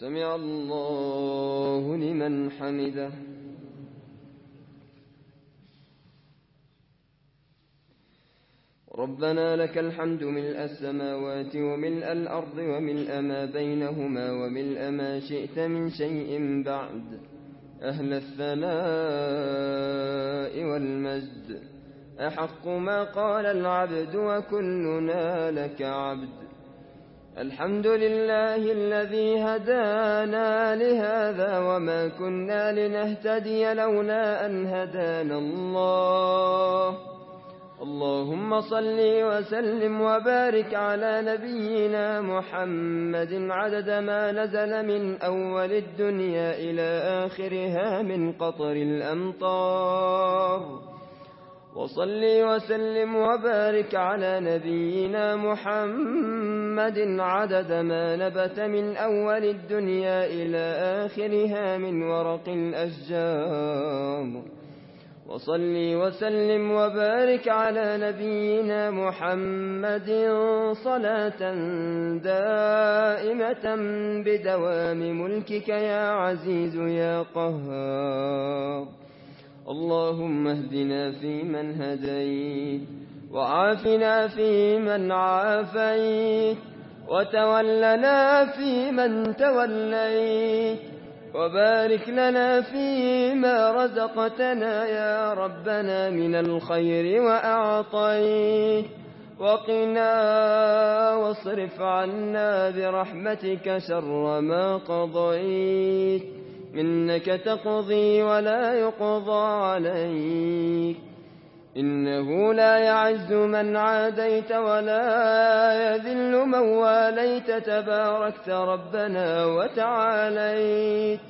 سمع الله لمن حمده. ربنا لك الحمد ملء السماوات وملء الأرض وملء ما بينهما وملء ما شئت من شيء بعد. أهل الثناء والمجد. أحق ما قال العبد وكلنا لك عبد. الحمد لله الذي هدانا لهذا وما كنا لنهتدي لولا أن هدانا الله. اللهم صل وسلم وبارك على نبينا محمد عدد ما نزل من أول الدنيا إلى آخرها من قطر الأمطار. وصلي وسلم وبارك على نبينا محمد عدد ما نبت من أول الدنيا إلى آخرها من ورق الأشجار وصلي وسلم وبارك على نبينا محمد صلاة دائمة بدوام ملكك يا عزيز يا قهار. اللهم اهدنا فيمن هديت وعافنا فيمن عافيت وتولنا فيمن توليت وبارك لنا فيما رزقتنا يا ربنا من الخير وأعطيت وقنا واصرف عنا برحمتك شر ما قضيت إنك تقضي ولا يقضى عليك. إنه لا يعز من عاديت ولا يذل من واليت. تباركت ربنا وتعاليت.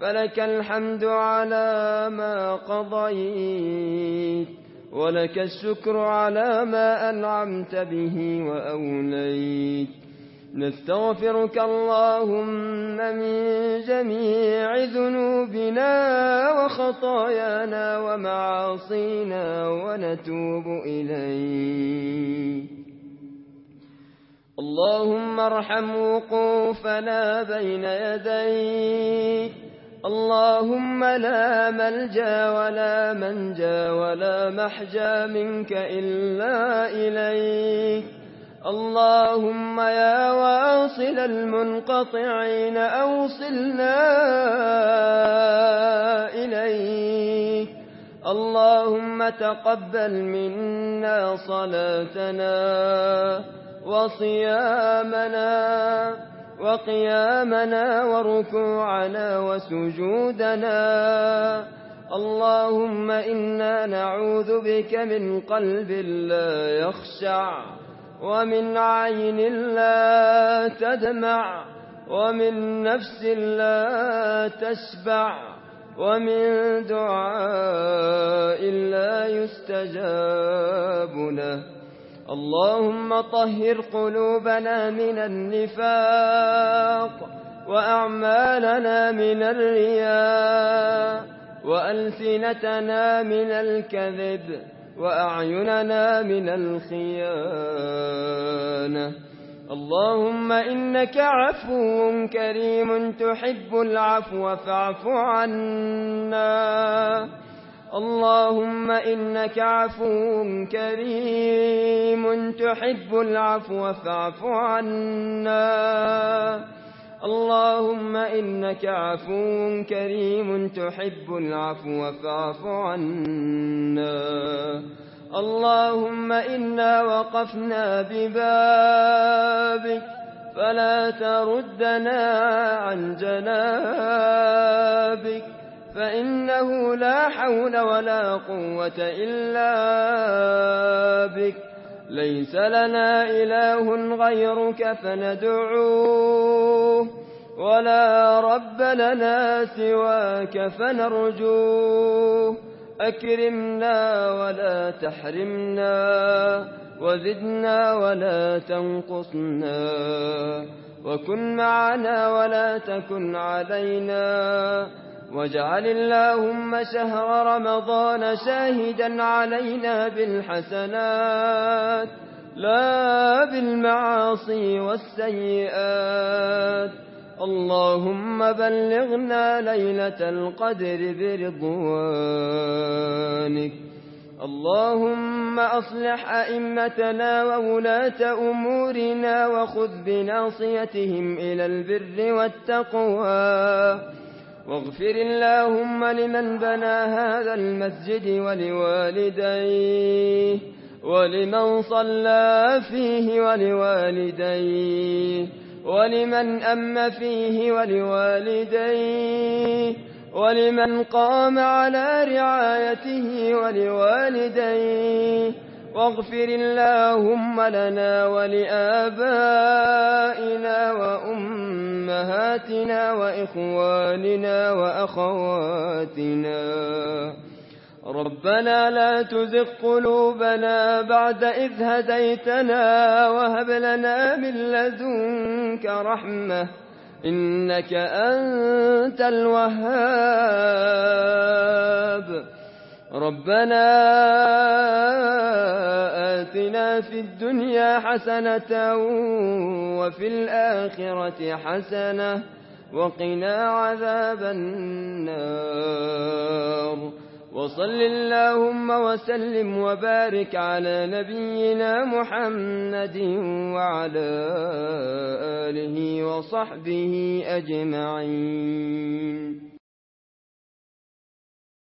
فلك الحمد على ما قضيت. ولك الشكر على ما أنعمت به وأوليت. نستغفرك اللهم من جميع ذنوبنا وخطايانا ومعاصينا ونتوب إليك. اللهم ارحم وقوفنا بين يديك. اللهم لا ملجأ ولا منجأ ولا محجأ منك إلا إليك. اللهم يا واصل المنقطعين أوصلنا إليك. اللهم تقبل منا صلاتنا وصيامنا وقيامنا وركوعنا وسجودنا. اللهم إنا نعوذ بك من قلب لا يخشع. ومن عين لا تدمع ومن نفس لا تشبع ومن دعاء لا يستجاب له. اللهم طهر قلوبنا من النفاق وأعمالنا من الرياء وألسنتنا من الكذب وأعيننا من الخيانة اللهم إنك عفو كريم تحب العفو فاعف عنا اللهم إنك عفو كريم تحب العفو فاعف عنا اللهم إنك عفو كريم تحب العفو فاعف عنا اللهم إنا وقفنا ببابك فلا تردنا عن جنابك فإنه لا حول ولا قوة إلا بك ليس لنا إله غيرك فندعوه ولا رب لنا سواك فنرجوه. أكرمنا ولا تحرمنا وزدنا ولا تنقصنا. وكن معنا ولا تكن علينا. واجعل اللهم شهر رمضان شاهدا علينا بالحسنات لا بالمعاصي والسيئات. اللهم بلغنا ليلة القدر برضوانك. اللهم أصلح أئمتنا وولاة أمورنا وخذ بناصيتهم إلى البر والتقوى. واغفر اللهم لمن بنى هذا المسجد ولوالديه ولمن صلى فيه ولوالديه ولمن أم فيه ولوالديه ولمن قام على رعايته ولوالديه. واغفر اللهم لنا ولآبائنا وأمهاتنا وإخواننا وأخواتنا. ربنا لا تزغ قلوبنا بعد إذ هديتنا وهب لنا من لدنك رحمة. إنك أنت الوهاب. ربنا آتنا في الدنيا حسنة وفي الآخرة حسنة وقنا عذاب النار وصل اللهم وسلم وبارك على نبينا محمد وعلى آله وصحبه أجمعين